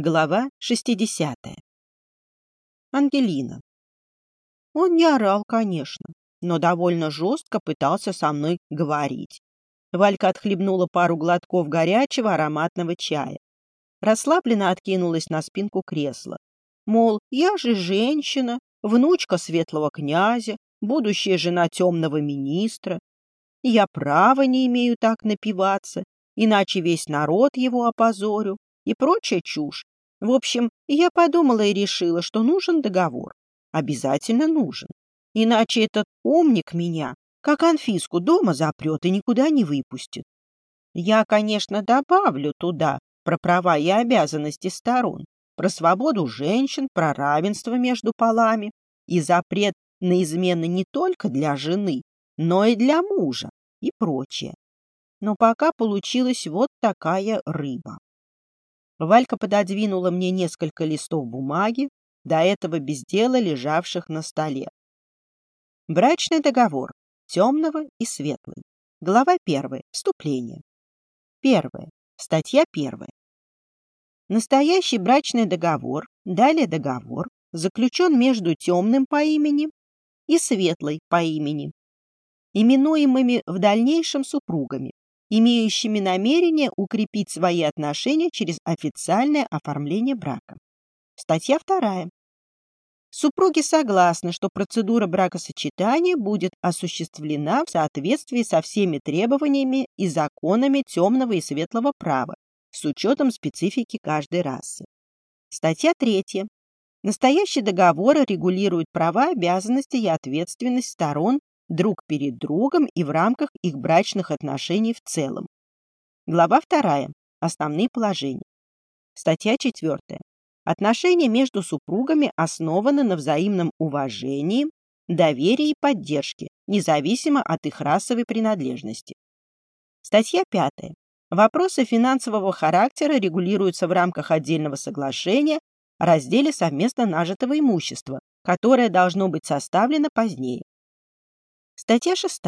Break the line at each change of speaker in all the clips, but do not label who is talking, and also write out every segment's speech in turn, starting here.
Глава 60. Ангелина. Он не орал, конечно, но довольно жестко пытался со мной говорить. Валька отхлебнула пару глотков горячего ароматного чая. Расслабленно откинулась на спинку кресла. Мол, я же женщина, внучка светлого князя, будущая жена темного министра. Я права не имею так напиваться, иначе весь народ его опозорю и прочая чушь. В общем, я подумала и решила, что нужен договор. Обязательно нужен. Иначе этот умник меня, как Анфиску, дома запрет и никуда не выпустит. Я, конечно, добавлю туда про права и обязанности сторон, про свободу женщин, про равенство между полами и запрет на измены не только для жены, но и для мужа и прочее. Но пока получилась вот такая рыба. Валька пододвинула мне несколько листов бумаги, до этого без дела лежавших на столе. Брачный договор. Темного и светлый. Глава первая. Вступление. Первое. Статья первая. Настоящий брачный договор, далее договор, заключен между темным по имени и светлой по имени, именуемыми в дальнейшем супругами, имеющими намерение укрепить свои отношения через официальное оформление брака. Статья 2. Супруги согласны, что процедура бракосочетания будет осуществлена в соответствии со всеми требованиями и законами темного и светлого права, с учетом специфики каждой расы. Статья 3. Настоящий договор регулирует права, обязанности и ответственность сторон друг перед другом и в рамках их брачных отношений в целом. Глава 2. Основные положения. Статья 4. Отношения между супругами основаны на взаимном уважении, доверии и поддержке, независимо от их расовой принадлежности. Статья 5. Вопросы финансового характера регулируются в рамках отдельного соглашения о разделе совместно нажитого имущества, которое должно быть составлено позднее. Статья 6.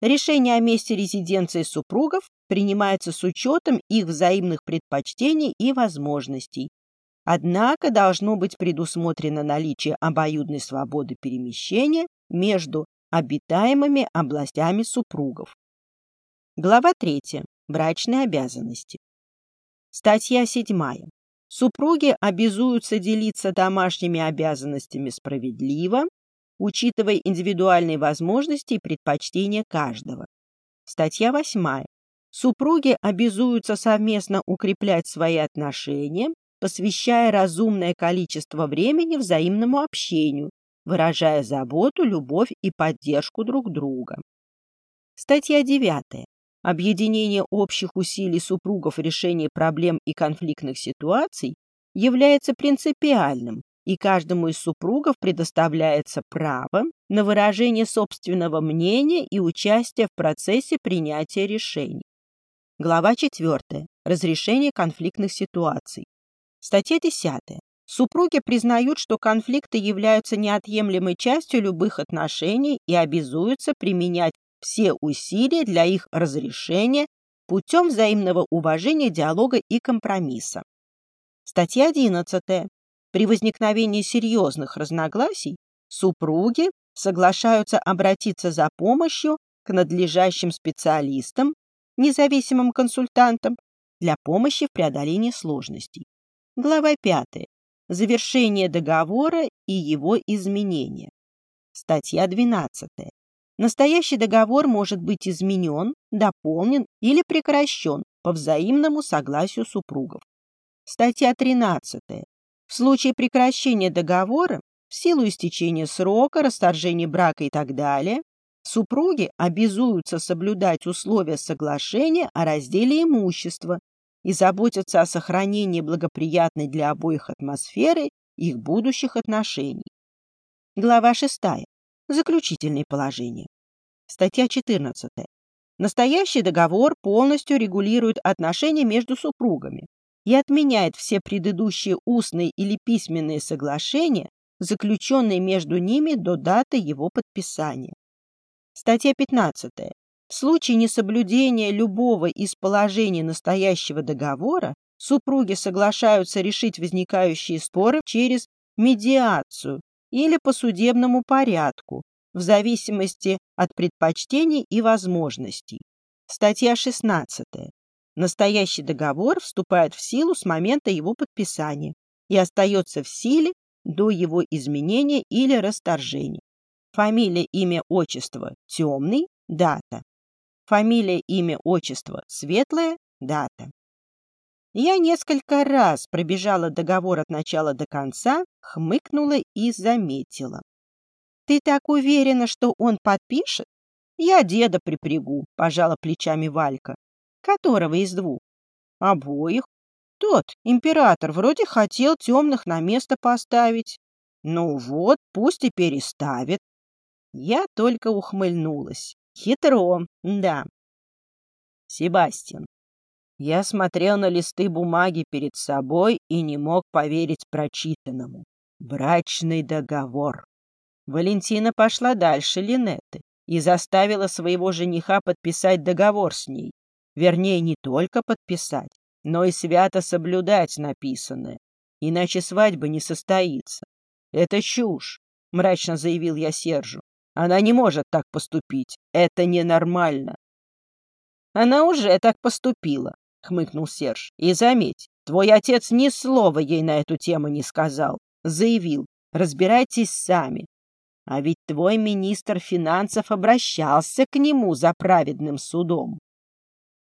Решение о месте резиденции супругов принимается с учетом их взаимных предпочтений и возможностей. Однако должно быть предусмотрено наличие обоюдной свободы перемещения между обитаемыми областями супругов. Глава 3. Брачные обязанности. Статья 7. Супруги обязуются делиться домашними обязанностями справедливо, учитывая индивидуальные возможности и предпочтения каждого. Статья 8. Супруги обязуются совместно укреплять свои отношения, посвящая разумное количество времени взаимному общению, выражая заботу, любовь и поддержку друг друга. Статья 9. Объединение общих усилий супругов в решении проблем и конфликтных ситуаций является принципиальным, и каждому из супругов предоставляется право на выражение собственного мнения и участие в процессе принятия решений. Глава 4. Разрешение конфликтных ситуаций. Статья 10. Супруги признают, что конфликты являются неотъемлемой частью любых отношений и обязуются применять все усилия для их разрешения путем взаимного уважения, диалога и компромисса. Статья 11. При возникновении серьезных разногласий супруги соглашаются обратиться за помощью к надлежащим специалистам, независимым консультантам, для помощи в преодолении сложностей. Глава 5. Завершение договора и его изменение. Статья 12. Настоящий договор может быть изменен, дополнен или прекращен по взаимному согласию супругов. Статья 13. В случае прекращения договора, в силу истечения срока, расторжения брака и так далее, супруги обязуются соблюдать условия соглашения о разделе имущества и заботиться о сохранении благоприятной для обоих атмосферы их будущих отношений. Глава 6. Заключительные положения. Статья 14. Настоящий договор полностью регулирует отношения между супругами, и отменяет все предыдущие устные или письменные соглашения, заключенные между ними до даты его подписания. Статья 15. В случае несоблюдения любого из положений настоящего договора супруги соглашаются решить возникающие споры через медиацию или по судебному порядку, в зависимости от предпочтений и возможностей. Статья 16. Настоящий договор вступает в силу с момента его подписания и остается в силе до его изменения или расторжения. Фамилия, имя, отчество – темный, дата. Фамилия, имя, отчество – светлая, дата. Я несколько раз пробежала договор от начала до конца, хмыкнула и заметила. «Ты так уверена, что он подпишет?» «Я деда припрягу», — пожала плечами Валька. «Которого из двух?» «Обоих. Тот, император, вроде хотел темных на место поставить. Ну вот, пусть и переставит». Я только ухмыльнулась. Хитро, да. Себастьян. Я смотрел на листы бумаги перед собой и не мог поверить прочитанному. Брачный договор. Валентина пошла дальше Линетты и заставила своего жениха подписать договор с ней. Вернее, не только подписать, но и свято соблюдать написанное, иначе свадьба не состоится. Это чушь, мрачно заявил я Сержу. Она не может так поступить. Это ненормально. Она уже так поступила, хмыкнул Серж. И заметь, твой отец ни слова ей на эту тему не сказал. Заявил, разбирайтесь сами. А ведь твой министр финансов обращался к нему за праведным судом.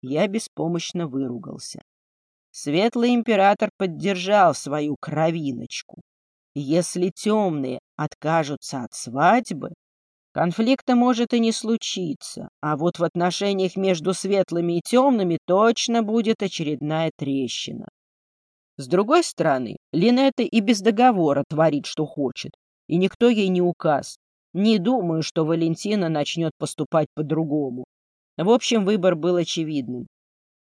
Я беспомощно выругался. Светлый император поддержал свою кровиночку. Если темные откажутся от свадьбы, конфликта может и не случиться, а вот в отношениях между светлыми и темными точно будет очередная трещина. С другой стороны, Линетта и без договора творит, что хочет, и никто ей не указ. Не думаю, что Валентина начнет поступать по-другому. В общем, выбор был очевидным.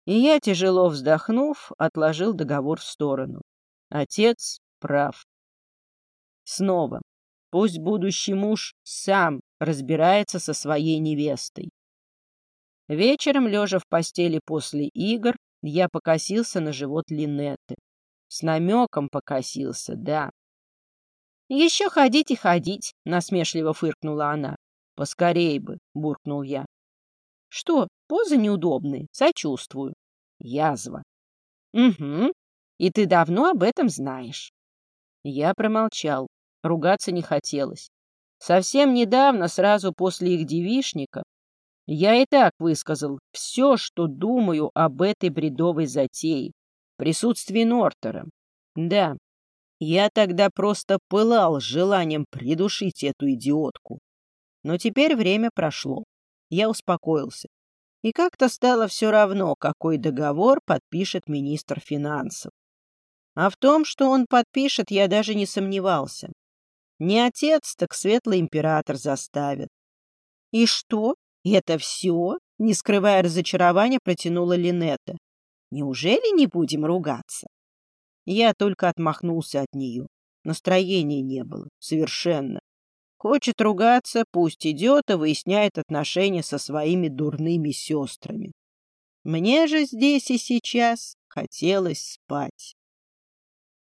И я, тяжело вздохнув, отложил договор в сторону. Отец прав. Снова. Пусть будущий муж сам разбирается со своей невестой. Вечером, лежа в постели после игр, я покосился на живот Линетты. С намеком покосился, да. «Еще ходить и ходить», — насмешливо фыркнула она. «Поскорей бы», — буркнул я. «Что, позы неудобные? Сочувствую». «Язва». «Угу. И ты давно об этом знаешь». Я промолчал. Ругаться не хотелось. Совсем недавно, сразу после их девишника, я и так высказал все, что думаю об этой бредовой затее, в присутствии Нортера. Да, я тогда просто пылал желанием придушить эту идиотку. Но теперь время прошло. Я успокоился. И как-то стало все равно, какой договор подпишет министр финансов. А в том, что он подпишет, я даже не сомневался. Не отец, так светлый император заставит. И что? Это все? Не скрывая разочарования, протянула Линетта. Неужели не будем ругаться? Я только отмахнулся от нее. Настроения не было. Совершенно. Хочет ругаться, пусть идет и выясняет отношения со своими дурными сестрами. Мне же здесь и сейчас хотелось спать.